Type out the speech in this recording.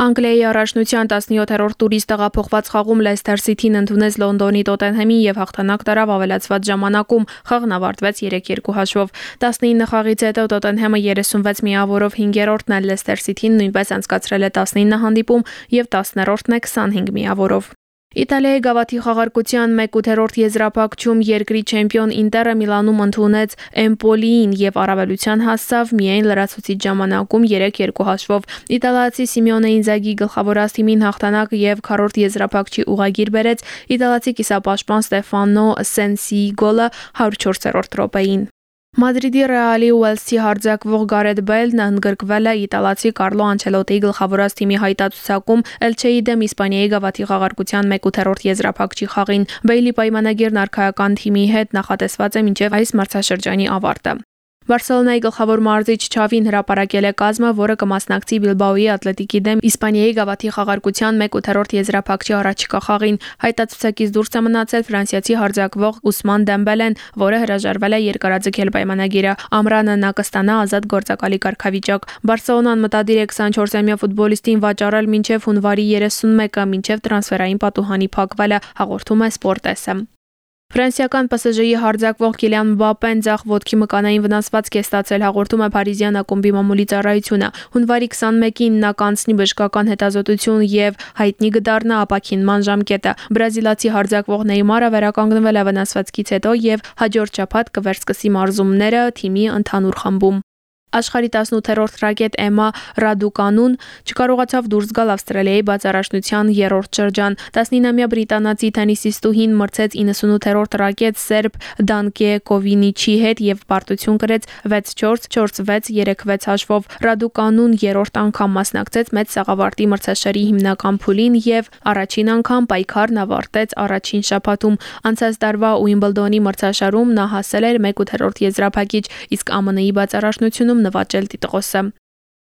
Անգլիայի առաջնության 17-րդ տուրից տեղափոխված խաղում Լեսթեր Սիթին ընդունեց Լոնդոնի Տոտենհեմին եւ հաղթանակ տարավ ավելացված ժամանակում։ Խաղն ավարտվեց 3-2 հաշվով։ 19 խաղից հետո Տոտենհեմը 36 միավորով 5-րդն է, Լեսթեր Սիթին նույնպես անցկացրել է 19 հանդիպում եւ 10-րդն է 25 միավորով։ Իտալիայի գավաթի խաղարկության 1/8 եզրափակում երկրի չեմպիոն Ինտերը Միլանում ընդունեց Էմպոլիին եւ առավելության հասավ միայն լրացուցիչ ժամանակում 3-2 հաշվով։ Իտալացի Սիմեոնե Ինզագի գլխավորած թիմին հաղթանակ եւ քառորդ եզրափակչի ուղագիր բերեց իտալացի կիսապաշտպան Ստեֆանո Սենսիի գոլը 104-րդ րոպեին։ Մադրիդի Ռեալի Ուելսի հարձակվող Գարեթ Բեյլն ընդգրկվել է իտալացի Կարլո Անչելոտիի գլխավորած թիմի հայտարարությունում Էլչեի դեմ Իսպանիայի գավաթի խաղարկության 1/8 եզրափակչի խաղին։ Բեյլի պայմանագիրն արխայական թիմի հետ նախատեսված է մինչև այս մրցաշրջանի ավարտը։ Բարսելոնայի գլխավոր մարզիչ Չավին հրապարակել է կազմը, որը կմասնակցի Բիլբաոյի Ատլետիկի դեմ Իսպանիայի գավաթի խաղարկության 1/8 եզրափակչի առաջիկա խաղին։ Հայտացուցակից դուրս է մնացել ֆրանսիացի հարձակվող Ուսման Դեմբելեն, որը հրաժարվել է երկարաձգել պայմանագիրը։ Ամրանը նա կստանա ազատ գործակալի կարգավիճակ։ Բարսելոնան մտադիր է 24-ամյա ֆուտբոլիստին վաճառել մինչև հունվարի 31-ը, մինչև տրանսֆերային պատուհանի փակվելը, հաղորդում է Sport.s-ը։ Ֆրանսիական ՊՍԺ-ի հարձակվող Կիլիան Մբապեն ցախ ոդքի մկանային վնասվածք է ստացել հաղորդում է Փարիզյան ակումբի մամուլի ծառայությունը։ Հունվարի 21-ին նա կանցնի բժշկական հետազոտություն եւ հայտնի կդառնա ապակինման ժամկետը։ Բրազիլացի հարձակվող Նեյմարը վերականգնվել է վնասվածքից հետո եւ հաջորդ շաբաթ կվերսկսի մարզումները թիմի ընդհանուր խմբում։ Աշխարհի 18-րդ ռակետ Էմա Ռադուկանուն չկարողացավ դուրս գալ Ավստրալիայի բացառաշնության 3-րդ շրջան։ 19-ամյա բրիտանացի թենիսիստուհին մրցեց 98-րդ ռակետ սերբ Դանկե Կովինիչի հետ եւ պարտություն կրեց 6-4, 4-6, 3-6 հաշվով։ Ռադուկանուն 3-րդ անգամ մասնակցեց մեծ սաղավարտի մրցաշարի հիմնական փուլին եւ առաջին անգամ պայքարն ավարտեց առաջին շաբաթում։ Անցած տարվա Ուիմբլդոնի մրցաշարում նա հասել էր 1/8 եզրափակիչ, իսկ ԱՄՆ-ի բացառաշնությունում նվաճել տիտղոսը։